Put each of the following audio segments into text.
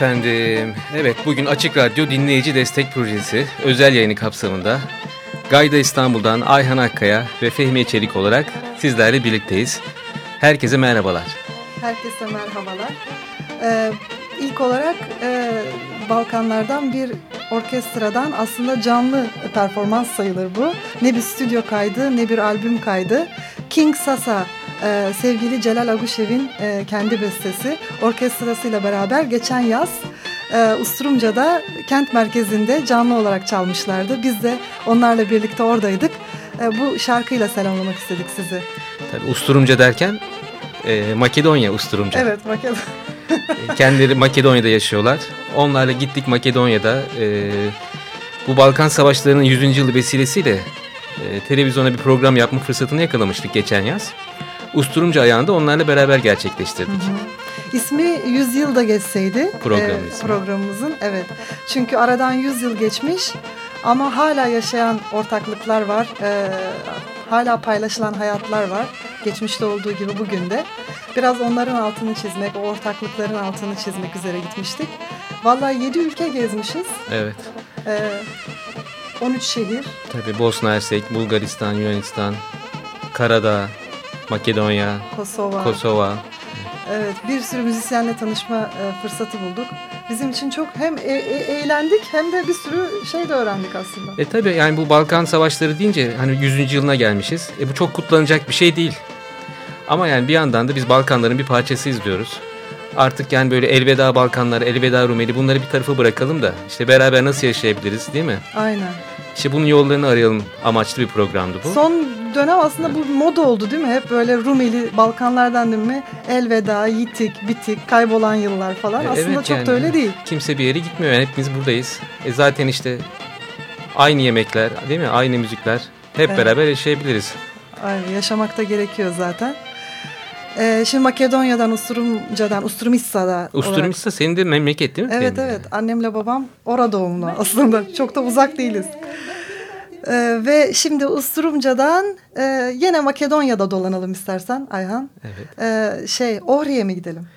Efendim, evet bugün Açık Radyo Dinleyici Destek Projesi özel yayını kapsamında Gayda İstanbul'dan Ayhan Akkaya ve Fehmiye Çelik olarak sizlerle birlikteyiz. Herkese merhabalar. Herkese merhabalar. Ee, ilk olarak e, Balkanlardan bir orkestradan aslında canlı performans sayılır bu. Ne bir stüdyo kaydı ne bir albüm kaydı. King Sasa e, sevgili Celal Aguşev'in e, kendi bestesi orkestrasıyla beraber geçen yaz e, Usturumca'da kent merkezinde canlı olarak çalmışlardı. Biz de onlarla birlikte oradaydık. E, bu şarkıyla selamlamak istedik sizi. Tabii Usturumca derken e, Makedonya Usturumca. Evet Makedonya. E, kendileri Makedonya'da yaşıyorlar. Onlarla gittik Makedonya'da. E, bu Balkan Savaşları'nın 100. yılı vesilesiyle e, televizyona bir program yapma fırsatını yakalamıştık geçen yaz. Usturumca ayağında onlarla beraber gerçekleştirdik. Hı hı. İsmi 100 yılda geçseydi Program e, programımızın. Evet. Çünkü aradan 100 yıl geçmiş ama hala yaşayan ortaklıklar var. E, hala paylaşılan hayatlar var. Geçmişte olduğu gibi bugün de. Biraz onların altını çizmek, o ortaklıkların altını çizmek üzere gitmiştik. Vallahi 7 ülke gezmişiz. Evet. E, 13 şehir. Tabii Bosna Hersek, Bulgaristan, Yunanistan, Karadağ, Makedonya, Kosova. Kosova. Evet, bir sürü müzisyenle tanışma e, fırsatı bulduk. Bizim için çok hem e e eğlendik hem de bir sürü şey de öğrendik aslında. E tabii yani bu Balkan Savaşları deyince hani 100. yılına gelmişiz. E bu çok kutlanacak bir şey değil. Ama yani bir yandan da biz Balkanların bir parçasıyız diyoruz. Artık yani böyle elveda Balkanlar, elveda Rumeli bunları bir tarafa bırakalım da işte beraber nasıl yaşayabiliriz değil mi? Aynen. İşte bunun yollarını arayalım amaçlı bir programdı bu. Son dönem aslında bu moda oldu değil mi? Hep böyle Rumeli Balkanlardan değil mi? Elveda, yitik, bitik, kaybolan yıllar falan. E, aslında evet, çok yani, da öyle değil. Kimse bir yere gitmiyor yani hepimiz buradayız. E zaten işte aynı yemekler değil mi? Aynı müzikler. Hep evet. beraber yaşayabiliriz. Aynen yaşamak da gerekiyor zaten. Ee, şimdi Makedonya'dan, Usturumca'dan, Usturmissa'da. Usturmissa olarak... senin de memleket değil mi? Evet senin evet. Annemle babam orada doğumlu aslında. Çok da uzak değiliz. Ee, ve şimdi Usturumca'dan e, yine Makedonya'da dolanalım istersen Ayhan. Evet. Ee, şey Ohri'ye mi gidelim?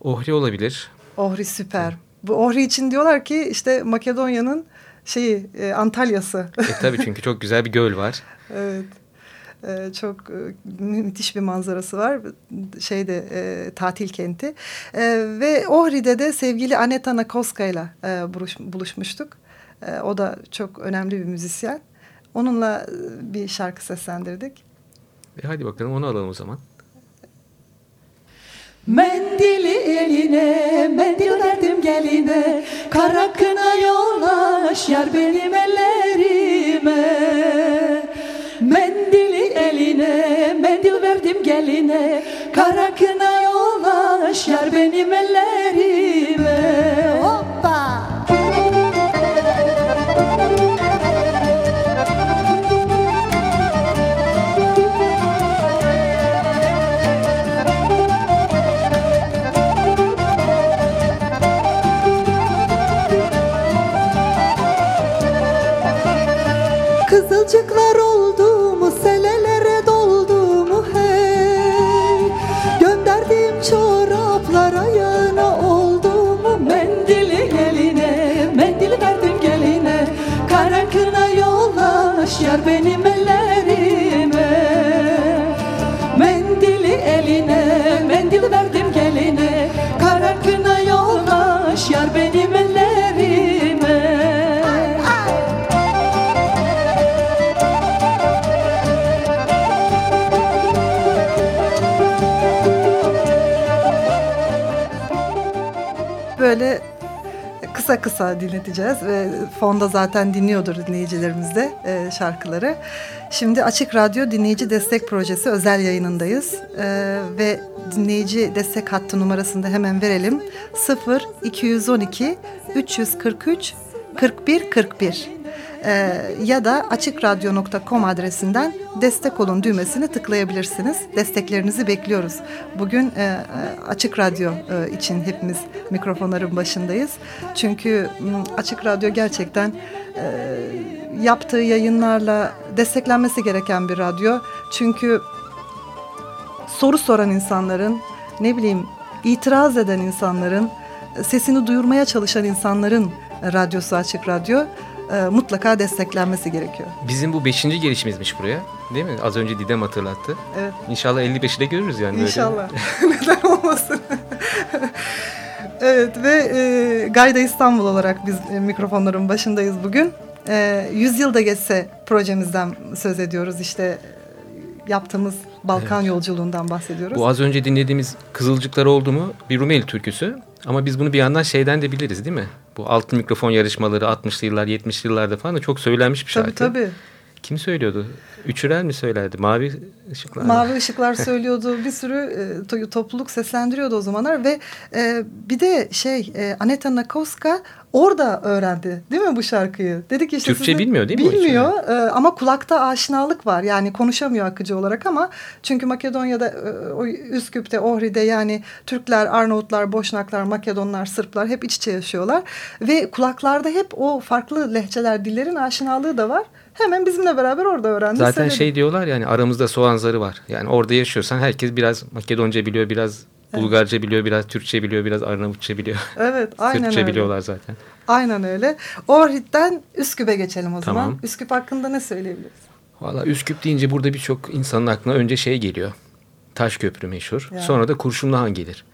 Ohri olabilir. Ohri süper. Bu Ohri için diyorlar ki işte Makedonya'nın şeyi e, Antalya'sı. E, tabii çünkü çok güzel bir göl var. evet. E, çok e, müthiş bir manzarası var. Şeyde e, tatil kenti. E, ve Ohri'de de sevgili Aneta Nakoska ile e, buluş, buluşmuştuk. E, o da çok önemli bir müzisyen. Onunla e, bir şarkı seslendirdik. E hadi bakalım onu alalım o zaman. Mendili eline, mendil verdim geline, kara kına yollaş yar benim ellerime. Mendili eline, mendil verdim geline, kara kına yollaş yar benim ellerime. Kısa kısa dinleteceğiz ve fonda zaten dinliyordur dinleyicilerimiz de e, şarkıları. Şimdi Açık Radyo Dinleyici Destek Projesi özel yayınındayız e, ve dinleyici destek hattı numarasını da hemen verelim. 0 212 343 41 41 e, ya da açıkradyo.com adresinden destek olun düğmesini tıklayabilirsiniz. Desteklerinizi bekliyoruz. Bugün e, e, Açık Radyo e, için hepimiz mikrofonların başındayız. Çünkü Açık Radyo gerçekten e, yaptığı yayınlarla desteklenmesi gereken bir radyo. Çünkü soru soran insanların, ne bileyim itiraz eden insanların, sesini duyurmaya çalışan insanların radyosu Açık Radyo e, mutlaka desteklenmesi gerekiyor. Bizim bu beşinci gelişimizmiş buraya. Değil mi? Az önce Didem hatırlattı. Evet. İnşallah 55'i de görürüz yani. İnşallah. Neden olmasın? evet ve e, Gayda İstanbul olarak biz e, mikrofonların başındayız bugün. E, 100 yılda geçse projemizden söz ediyoruz. İşte e, yaptığımız Balkan evet. yolculuğundan bahsediyoruz. Bu az önce dinlediğimiz Kızılcıklar oldu mu bir Rumeli türküsü. Ama biz bunu bir yandan şeyden de biliriz değil mi? Bu altın mikrofon yarışmaları 60'lı yıllar 70'li yıllarda falan da çok söylenmiş bir şarkı. Tabii tabii. Kim söylüyordu? Üçürel mi söylerdi? Mavi ışıklar. Mavi ışıklar söylüyordu. Bir sürü e, topluluk seslendiriyordu o zamanlar ve e, bir de şey e, Aneta Nakowska orada öğrendi değil mi bu şarkıyı? Dedik işte Türkçe bilmiyor değil mi? Bilmiyor e, ama kulakta aşinalık var. Yani konuşamıyor akıcı olarak ama çünkü Makedonya'da e, Üsküp'te, Ohri'de yani Türkler, Arnavutlar, Boşnaklar, Makedonlar, Sırplar hep iç içe yaşıyorlar ve kulaklarda hep o farklı lehçeler, dillerin aşinalığı da var. Hemen bizimle beraber orada öğrendi. Zaten söyledi. şey diyorlar yani aramızda soğan zarı var. Yani orada yaşıyorsan herkes biraz Makedonca biliyor, biraz Bulgarca evet. biliyor, biraz Türkçe biliyor, biraz Arnavutça biliyor. Evet, aynen Sırpça öyle. biliyorlar zaten. Aynen öyle. Ohrid'den Üsküp'e geçelim o tamam. zaman. Üsküp hakkında ne söyleyebiliriz? Valla Üsküp deyince burada birçok insanın aklına önce şey geliyor. Taş Köprü meşhur. Yani. Sonra da Kurşunlu Han gelir.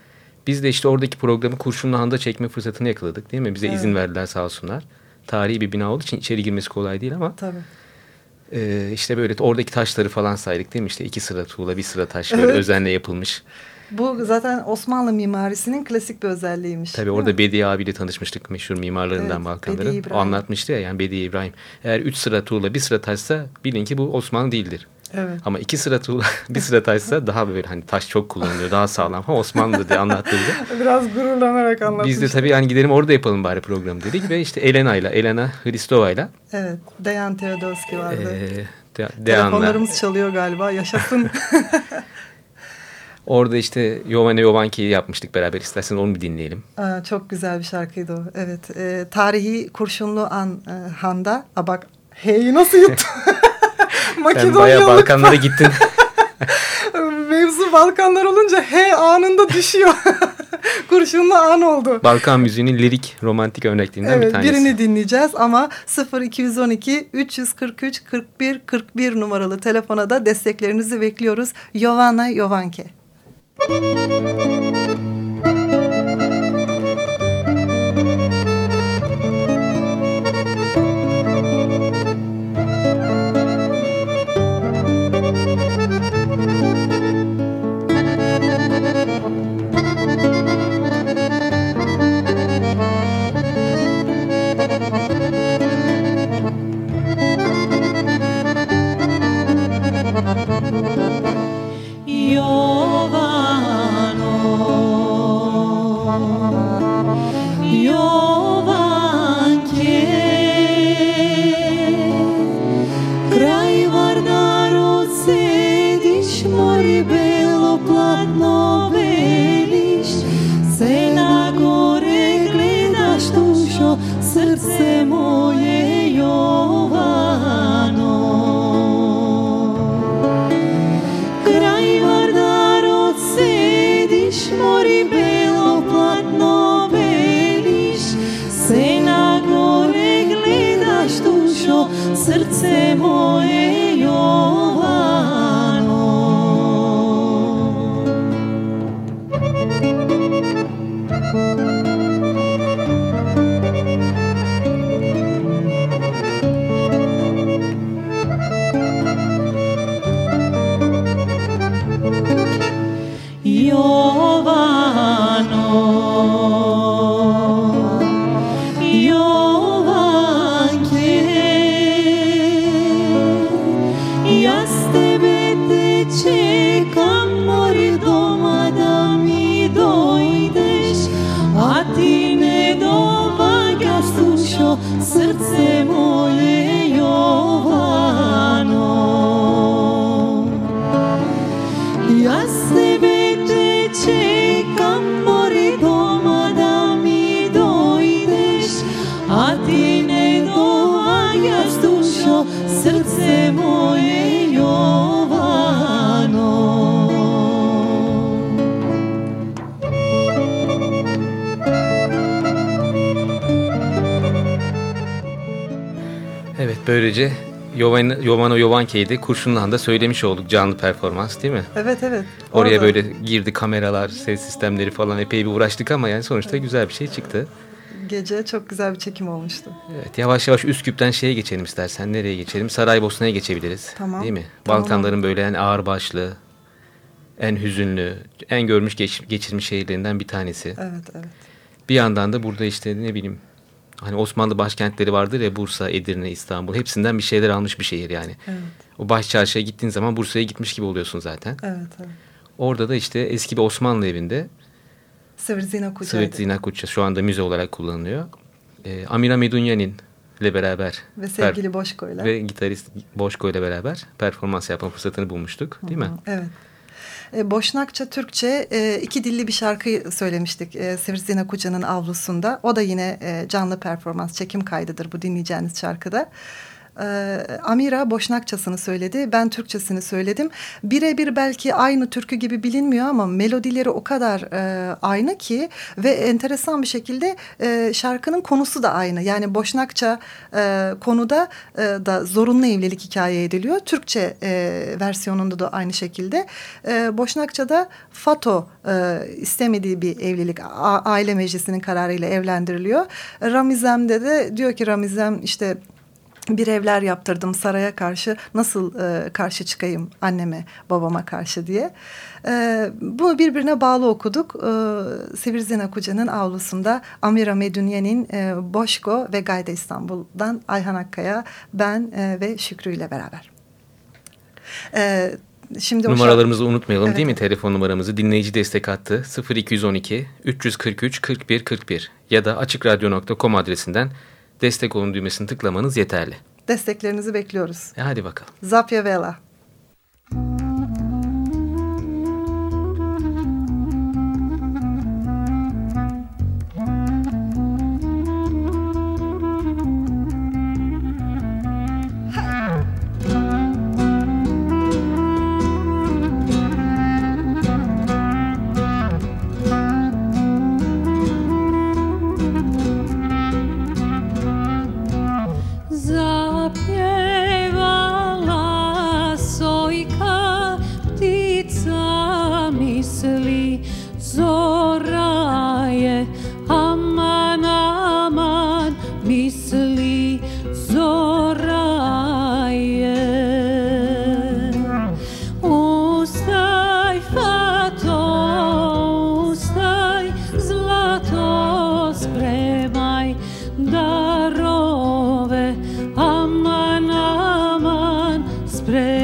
Biz de işte oradaki programı Kurşunlu Han'da çekme fırsatını yakaladık değil mi? Bize evet. izin verdiler sağ olsunlar. Tarihi bir bina olduğu için içeri girmesi kolay değil ama. Tabii. E, işte böyle oradaki taşları falan saydık değil mi? İşte iki sıra tuğla bir sıra taş böyle evet. özenle yapılmış. Bu zaten Osmanlı mimarisinin klasik bir özelliğiymiş. Tabii orada Bediye abiyle tanışmıştık meşhur mimarlarından evet, Balkanların. O anlatmıştı ya yani Bediye İbrahim. Eğer üç sıra tuğla bir sıra taşsa bilin ki bu Osmanlı değildir. Evet. Ama iki sıra tuğla bir sıra taşsa daha böyle hani taş çok kullanılıyor daha sağlam ama Osmanlı diye anlattığında. Biraz gururlanarak anlatmış. Biz de tabii yani gidelim orada yapalım bari programı dedik ve işte Elena ile Elena Hristova ile. Evet Dejan Teodoski vardı. Ee, de, Telefonlarımız çalıyor galiba yaşasın. Orada işte Yovane Yovanki'yi yapmıştık beraber. İstersen onu bir dinleyelim. Aa, çok güzel bir şarkıydı o. Evet. E, tarihi Kurşunlu An e, Han'da. A bak heyi nasıl yuttun? Sen bayağı Balkanlara gittin. Mevzu Balkanlar olunca he anında düşüyor. Kurşunlu an oldu. Balkan müziğinin lirik romantik örneklerinden evet, bir tanesi. Birini dinleyeceğiz ama 0212 343 41 41 numaralı telefona da desteklerinizi bekliyoruz. Yovana Yovanke. Müzik Jovano Evet böylece Yovan, Yovano Yovanke'ydi. Kurşunluhan'da söylemiş olduk canlı performans değil mi? Evet evet. Oraya Orada. böyle girdi kameralar, ses sistemleri falan epey bir uğraştık ama yani sonuçta güzel bir şey çıktı. Gece çok güzel bir çekim olmuştu. Evet yavaş yavaş Üsküp'ten şeye geçelim istersen. Nereye geçelim? Saraybosna'ya geçebiliriz. Tamam. Değil mi? Tamam. Balkanların böyle en ağır başlı, en hüzünlü, en görmüş geç- geçirmiş şehirlerinden bir tanesi. Evet evet. Bir yandan da burada işte ne bileyim hani Osmanlı başkentleri vardır ya Bursa, Edirne, İstanbul. Hepsinden bir şeyler almış bir şehir yani. Evet. O baş çarşıya gittiğin zaman Bursa'ya gitmiş gibi oluyorsun zaten. Evet evet. Orada da işte eski bir Osmanlı evinde Svrdzina Kucay'dı. Svetlina Kuça şu anda müze olarak kullanılıyor. Ee, Amira Medunyanin ile beraber Ve sevgili Boşko'yla. ve gitarist Boşko ile beraber performans yapma fırsatını bulmuştuk değil mi? Hı, Evet. E, Boşnakça, Türkçe e, iki dilli bir şarkı söylemiştik e, Svrdzina Kuca'nın avlusunda. O da yine e, canlı performans, çekim kaydıdır bu dinleyeceğiniz şarkıda. E, Amira Boşnakçasını söyledi, ben Türkçesini söyledim. Birebir belki aynı türkü gibi bilinmiyor ama melodileri o kadar e, aynı ki ve enteresan bir şekilde e, şarkının konusu da aynı. Yani Boşnakça e, konuda e, da zorunlu evlilik hikaye ediliyor. Türkçe e, versiyonunda da aynı şekilde. E, Boşnakça'da Fato e, istemediği bir evlilik a- aile meclisinin kararıyla evlendiriliyor. Ramizem'de de diyor ki Ramizem işte bir evler yaptırdım saraya karşı nasıl e, karşı çıkayım anneme babama karşı diye. E, bunu birbirine bağlı okuduk. E, Sivirzina Kuca'nın avlusunda Amira Medunye'nin e, Boşko ve Gayda İstanbul'dan Ayhan Akkaya, ben e, ve Şükrü ile beraber. E, şimdi o şarkı- Numaralarımızı unutmayalım Evet. değil mi? Telefon numaramızı dinleyici destek hattı 0212 343 41 41 ya da açıkradyo.com adresinden destek olun düğmesini tıklamanız yeterli. desteklerinizi bekliyoruz. E hadi bakalım. Zapya Vela. desprez.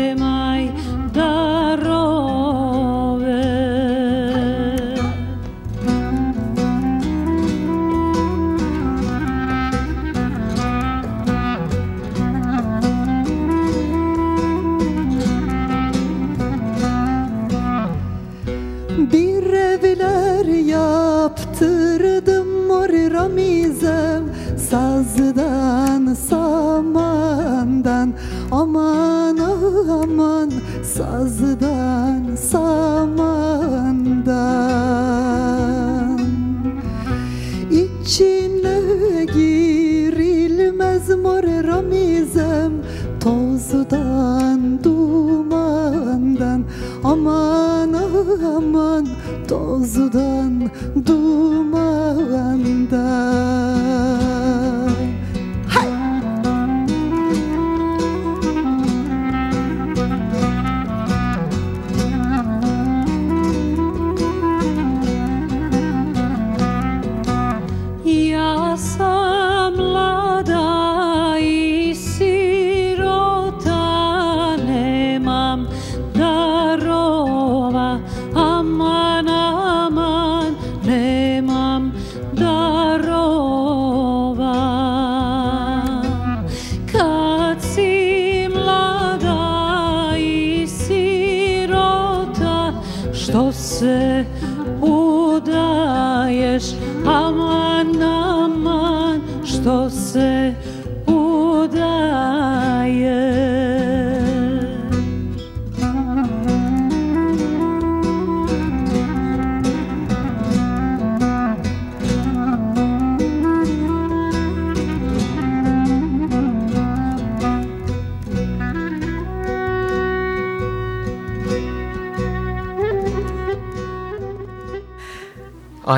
casa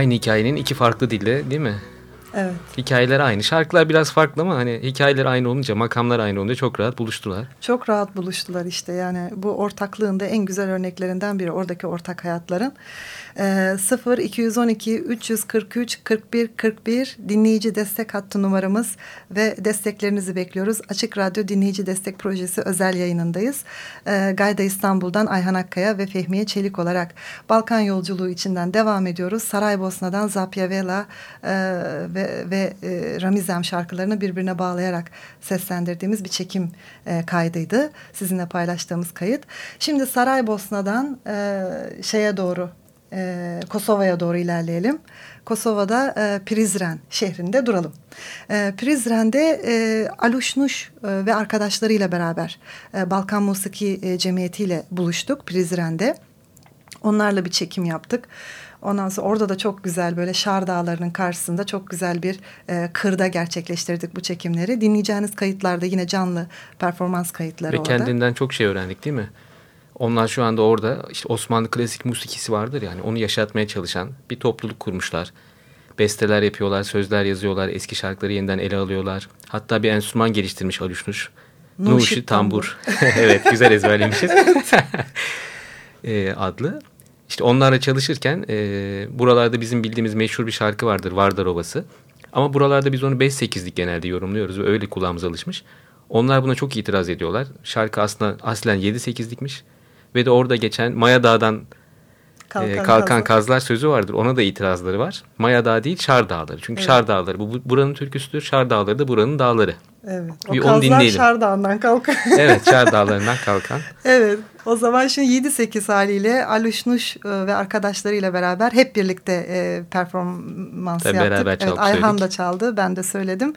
aynı hikayenin iki farklı dille değil mi? Evet. Hikayeler aynı. Şarkılar biraz farklı ama hani hikayeler aynı olunca, makamlar aynı olunca çok rahat buluştular. Çok rahat buluştular işte. Yani bu ortaklığın da en güzel örneklerinden biri oradaki ortak hayatların. E, 0 212 343 41 41 dinleyici destek hattı numaramız ve desteklerinizi bekliyoruz. Açık Radyo Dinleyici Destek Projesi özel yayınındayız. E, Gayda İstanbul'dan Ayhan Akkaya ve Fehmiye Çelik olarak Balkan yolculuğu içinden devam ediyoruz. Saraybosna'dan Zapya Vela e, ve, ve e, Ramizem şarkılarını birbirine bağlayarak seslendirdiğimiz bir çekim e, kaydıydı. Sizinle paylaştığımız kayıt. Şimdi Saraybosna'dan e, şeye doğru e, Kosova'ya doğru ilerleyelim. Kosova'da e, Prizren şehrinde duralım. E, Prizren'de e, Aluşnuş e, ve arkadaşlarıyla beraber e, Balkan Musiki e, Cemiyeti ile buluştuk Prizren'de. Onlarla bir çekim yaptık. Ondan sonra orada da çok güzel böyle Şar Dağları'nın karşısında çok güzel bir e, kırda gerçekleştirdik bu çekimleri. Dinleyeceğiniz kayıtlarda yine canlı performans kayıtları Ve orada. Ve kendinden çok şey öğrendik değil mi? Onlar şu anda orada işte Osmanlı klasik musikisi vardır yani onu yaşatmaya çalışan bir topluluk kurmuşlar. Besteler yapıyorlar, sözler yazıyorlar, eski şarkıları yeniden ele alıyorlar. Hatta bir enstrüman geliştirmiş Aluşnuş. Nuşi Tambur. evet güzel ezberlemişiz. e, adlı. İşte onlarla çalışırken e, buralarda bizim bildiğimiz meşhur bir şarkı vardır Vardar Ovası. Ama buralarda biz onu 5-8'lik genelde yorumluyoruz ve öyle kulağımıza alışmış. Onlar buna çok itiraz ediyorlar. Şarkı aslında aslen 7-8'likmiş. Ve de orada geçen Maya Dağ'dan kalkan, e, kalkan kazlar. kazlar sözü vardır. Ona da itirazları var. Maya Dağı değil Şar Dağları. Çünkü evet. Şar Dağları bu buranın türküsüdür. Şar Dağları da buranın dağları. Evet. O bir kazlar dinleyelim. Şar Dağı'ndan kalkan. evet Şar Dağları'ndan kalkan. evet. O zaman şimdi 7-8 haliyle Aluşnuş e, ve arkadaşlarıyla beraber hep birlikte e, performans Tabii yaptık. Beraber evet, Ayhan da çaldı. Ben de söyledim.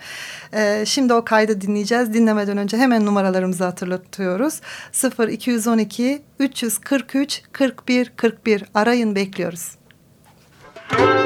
E, şimdi o kaydı dinleyeceğiz. Dinlemeden önce hemen numaralarımızı hatırlatıyoruz. 0 212 343 41 41 arayın bekliyoruz. Müzik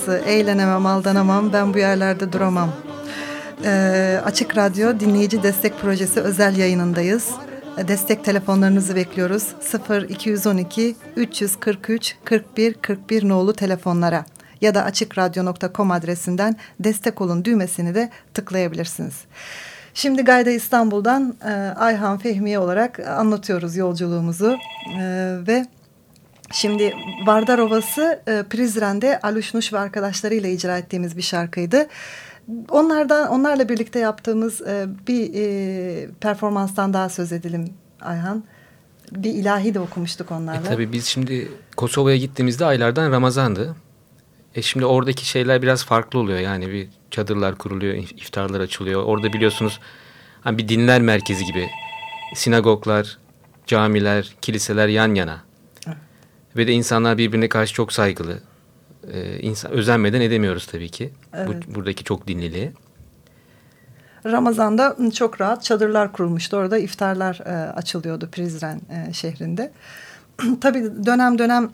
Ovası, eğlenemem, aldanamam, ben bu yerlerde duramam. Ee, Açık Radyo Dinleyici Destek Projesi özel yayınındayız. Ee, destek telefonlarınızı bekliyoruz. 0 212 343 41 41 nolu telefonlara ya da açıkradyo.com adresinden destek olun düğmesini de tıklayabilirsiniz. Şimdi Gayda İstanbul'dan e, Ayhan Fehmiye olarak anlatıyoruz yolculuğumuzu e, ve şimdi Vardar Ovası e, Prizren'de Aluşnuş ve arkadaşlarıyla icra ettiğimiz bir şarkıydı. Onlardan onlarla birlikte yaptığımız e, bir e, performanstan daha söz edelim Ayhan. Bir ilahi de okumuştuk onlarla. E, tabii biz şimdi Kosova'ya gittiğimizde aylardan Ramazan'dı. E şimdi oradaki şeyler biraz farklı oluyor. Yani bir çadırlar kuruluyor, iftarlar açılıyor. Orada biliyorsunuz hani bir dinler merkezi gibi sinagoglar, camiler, kiliseler yan yana. Ve de insanlar birbirine karşı çok saygılı. Ee, insan, özenmeden edemiyoruz tabii ki. Evet. Bu, buradaki çok dinliliği. Ramazan'da çok rahat çadırlar kurulmuştu. Orada iftarlar e, açılıyordu Prizren e, şehrinde. tabii dönem dönem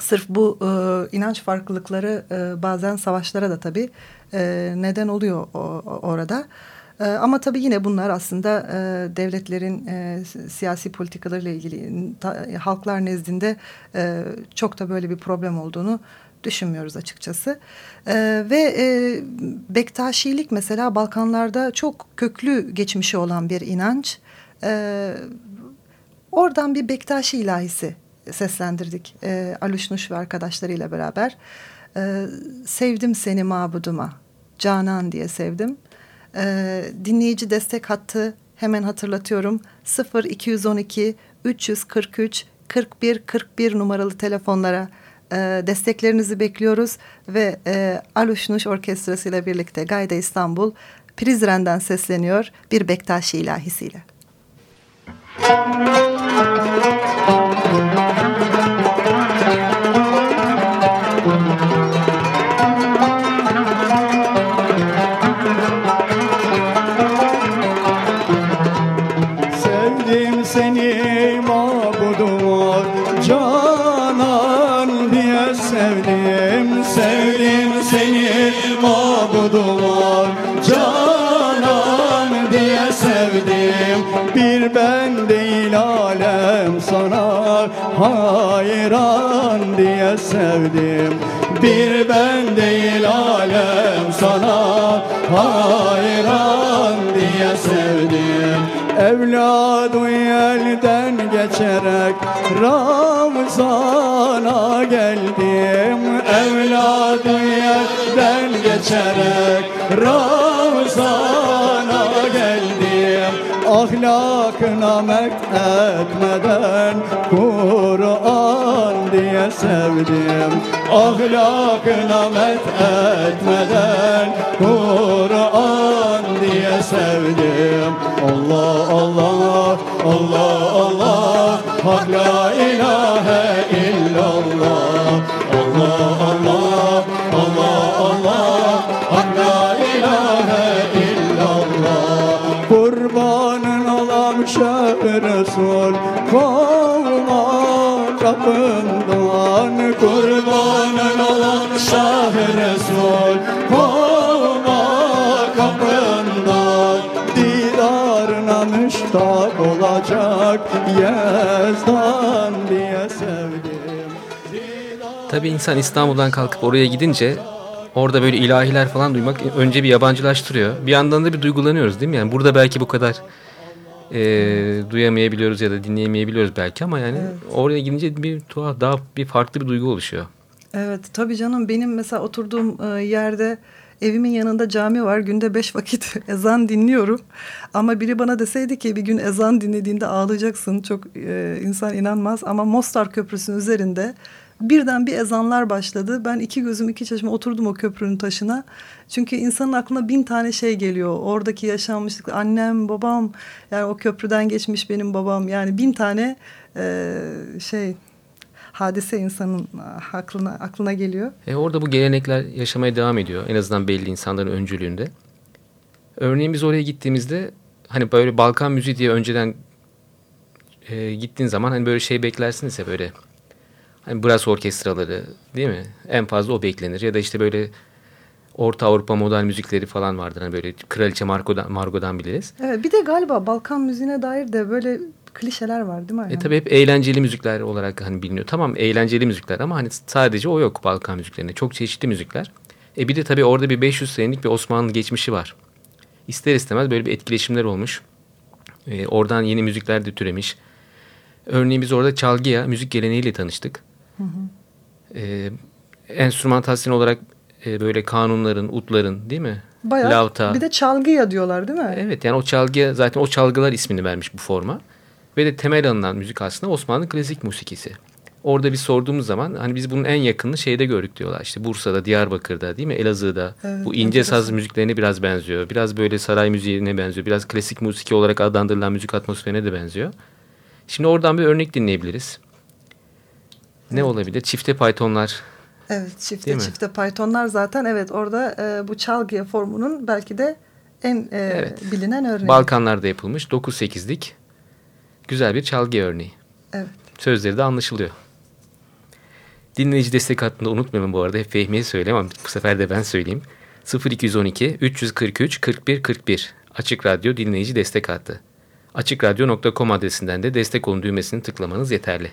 sırf bu e, inanç farklılıkları e, bazen savaşlara da tabii e, neden oluyor o, orada. E, ama tabii yine bunlar aslında e, devletlerin e, siyasi politikalarıyla ilgili ta, halklar nezdinde e, çok da böyle bir problem olduğunu düşünmüyoruz açıkçası. E, ve e, Bektaşilik mesela Balkanlarda çok köklü geçmişi olan bir inanç. E, oradan bir Bektaşi ilahisi seslendirdik e, Aluşnuş ve arkadaşlarıyla beraber. Sevdim seni mabuduma, Canan diye sevdim. E, dinleyici destek hattı hemen hatırlatıyorum 0 212 343 41 41 numaralı telefonlara e, desteklerinizi bekliyoruz ve e, Orkestrası ile birlikte Gayda İstanbul Prizren'den sesleniyor bir Bektaşi ilahisiyle. Müzik hayran diye sevdim. Bir ben değil alem sana hayran diye sevdim. Evladı elden geçerek Ramazan'a geldim. Evladı elden geçerek Ramazan'a Ahlakına mek etmeden Kur'an diye sevdim Ahlakına met etmeden Kur'an diye sevdim Allah Allah Allah Allah Hak la ilahe Tabi insan İstanbul'dan kalkıp oraya gidince orada böyle ilahiler falan duymak önce bir yabancılaştırıyor. Bir yandan da bir duygulanıyoruz değil mi? Yani burada belki bu kadar e, duyamayabiliyoruz ya da dinleyemeyebiliyoruz belki ama yani evet. oraya gidince bir tuhaf daha bir farklı bir duygu oluşuyor. Evet tabii canım benim mesela oturduğum e, yerde evimin yanında cami var günde beş vakit ezan dinliyorum ama biri bana deseydi ki bir gün ezan dinlediğinde ağlayacaksın çok e, insan inanmaz ama Mostar Köprüsü'nün üzerinde birden bir ezanlar başladı. Ben iki gözüm iki çeşme oturdum o köprünün taşına. Çünkü insanın aklına bin tane şey geliyor. Oradaki yaşanmışlık, annem, babam, yani o köprüden geçmiş benim babam. Yani bin tane e, şey hadise insanın aklına aklına geliyor. E orada bu gelenekler yaşamaya devam ediyor. En azından belli insanların öncülüğünde. Örneğin biz oraya gittiğimizde hani böyle Balkan müziği diye önceden e, gittiğin zaman hani böyle şey beklersiniz ya böyle Hani brass orkestraları değil mi? En fazla o beklenir. Ya da işte böyle Orta Avrupa modern müzikleri falan vardır. Hani böyle Kraliçe Margo'dan, Margo'dan biliriz. Evet bir de galiba Balkan müziğine dair de böyle klişeler var değil mi? E tabii hep eğlenceli müzikler olarak hani biliniyor. Tamam eğlenceli müzikler ama hani sadece o yok Balkan müziklerinde. Çok çeşitli müzikler. E bir de tabii orada bir 500 senelik bir Osmanlı geçmişi var. İster istemez böyle bir etkileşimler olmuş. E, oradan yeni müzikler de türemiş. Örneğin biz orada çalgıya, müzik geleneğiyle tanıştık. Hı hı. E, enstrümantasyon olarak e, böyle kanunların, utların değil mi? Bayağı Lauta. bir de çalgıya diyorlar değil mi? Evet yani o çalgıya zaten o çalgılar ismini vermiş bu forma. Ve de temel alınan müzik aslında Osmanlı klasik musikisi. Orada bir sorduğumuz zaman hani biz bunun en yakınını şeyde gördük diyorlar. İşte Bursa'da, Diyarbakır'da değil mi? Elazığ'da. Evet, bu ince saz müziklerine biraz benziyor. Biraz böyle saray müziğine benziyor. Biraz klasik musiki olarak adlandırılan müzik atmosferine de benziyor. Şimdi oradan bir örnek dinleyebiliriz. Ne olabilir? Çifte paytonlar. Evet çifte çifte paytonlar zaten evet orada e, bu çalgıya formunun belki de en e, evet. bilinen örneği. Balkanlarda yapılmış 9-8'lik güzel bir çalgı örneği. Evet. Sözleri de anlaşılıyor. Dinleyici destek hattında unutmayalım bu arada. Hep Fehmi'ye söyleyeyim ama bu sefer de ben söyleyeyim. 0212 343 41 41 Açık Radyo dinleyici destek hattı. Açıkradyo.com adresinden de destek olun düğmesini tıklamanız yeterli.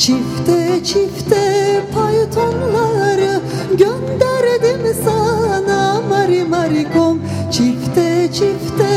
Çifte çifte paytonları gönderdim sana mari marikom Çifte çifte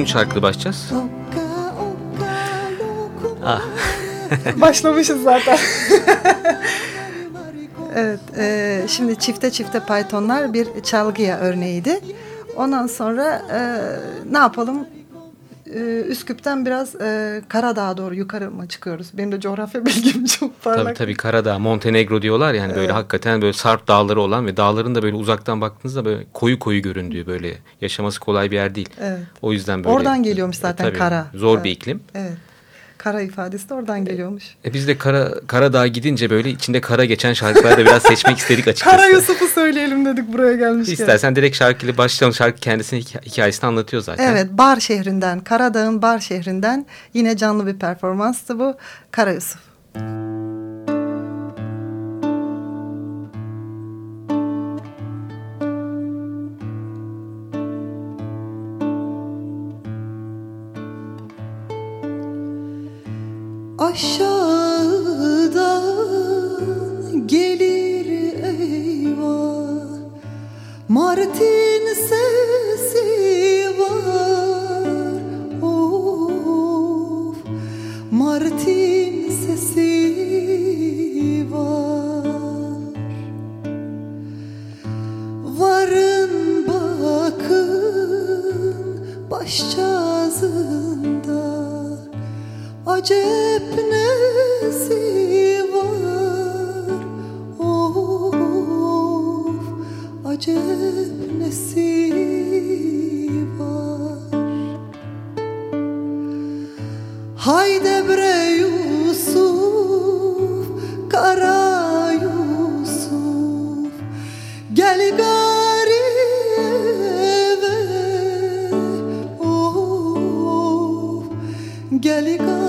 Dokuzuncu şarkıda başlayacağız. Ah. Başlamışız zaten. evet, e, şimdi çifte çifte Pythonlar bir çalgıya örneğiydi. Ondan sonra e, ne yapalım? E, Üsküp'ten biraz e, Karadağ'a doğru yukarı mı çıkıyoruz? Benim de coğrafya bilgim çok parlak. Tabii tabii Karadağ, Montenegro diyorlar yani böyle evet. hakikaten böyle sarp dağları olan ve dağların da böyle uzaktan baktığınızda böyle koyu koyu göründüğü böyle yaşaması kolay bir yer değil. Evet. O yüzden böyle. Oradan geliyormuş zaten tabii, kara. Zor evet. bir iklim. Evet. Kara ifadesi de oradan geliyormuş. E biz de Kara, Karadağ gidince böyle içinde kara geçen şarkılar da biraz seçmek istedik açıkçası. Kara Yusuf'u söyleyelim dedik buraya gelmişken. İstersen direkt şarkıyla başlayalım. Şarkı kendisinin hikayesini anlatıyor zaten. Evet Bar şehrinden, Karadağ'ın Bar şehrinden yine canlı bir performanstı bu. Kara Yusuf. Aşağıdan gelir eyvah. Martin Haydi bre Yusuf Kara Yusuf. Gel gari eve Of Gel gari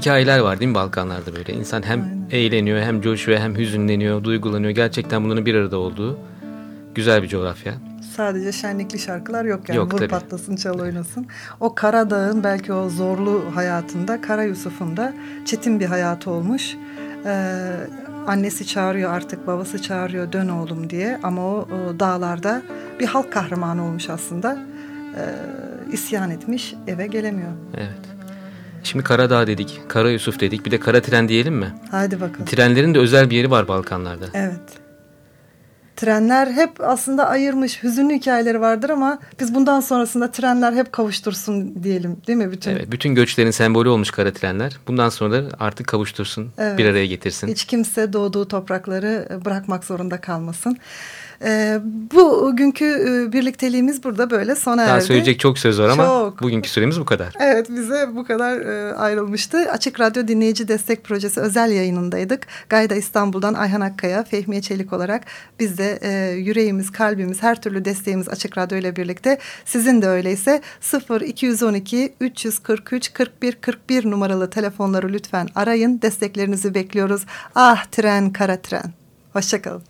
hikayeler var değil mi Balkanlarda böyle? İnsan hem Aynen. eğleniyor hem coşuyor hem hüzünleniyor, duygulanıyor. Gerçekten bunların bir arada olduğu güzel bir coğrafya. Sadece şenlikli şarkılar yok yani. Yok, Vur tabii. patlasın çal oynasın. O Karadağ'ın belki o zorlu hayatında Kara Yusuf'un da çetin bir hayatı olmuş. Ee, annesi çağırıyor artık babası çağırıyor dön oğlum diye ama o, o dağlarda bir halk kahramanı olmuş aslında. Ee, isyan etmiş eve gelemiyor. Evet. Şimdi Karadağ dedik, Kara Yusuf dedik. Bir de Kara Tren diyelim mi? Hadi bakalım. Trenlerin de özel bir yeri var Balkanlarda. Evet. Trenler hep aslında ayırmış hüzünlü hikayeleri vardır ama biz bundan sonrasında trenler hep kavuştursun diyelim değil mi bütün? Evet, bütün göçlerin sembolü olmuş kara trenler. Bundan sonra artık kavuştursun, Evet. bir araya getirsin. Hiç kimse doğduğu toprakları bırakmak zorunda kalmasın. Ee, bugünkü e, birlikteliğimiz burada böyle sona Daha erdi. söyleyecek çok söz var ama Çok. bugünkü süremiz bu kadar. Evet bize bu kadar e, ayrılmıştı. Açık Radyo Dinleyici Destek Projesi özel yayınındaydık. Gayda İstanbul'dan Ayhan Akkaya, Fehmiye Çelik olarak biz de e, yüreğimiz, kalbimiz, her türlü desteğimiz Açık Radyo ile birlikte. Sizin de öyleyse 0 212 343 41 41 numaralı telefonları lütfen arayın. Desteklerinizi bekliyoruz. Ah tren kara tren. Hoşçakalın.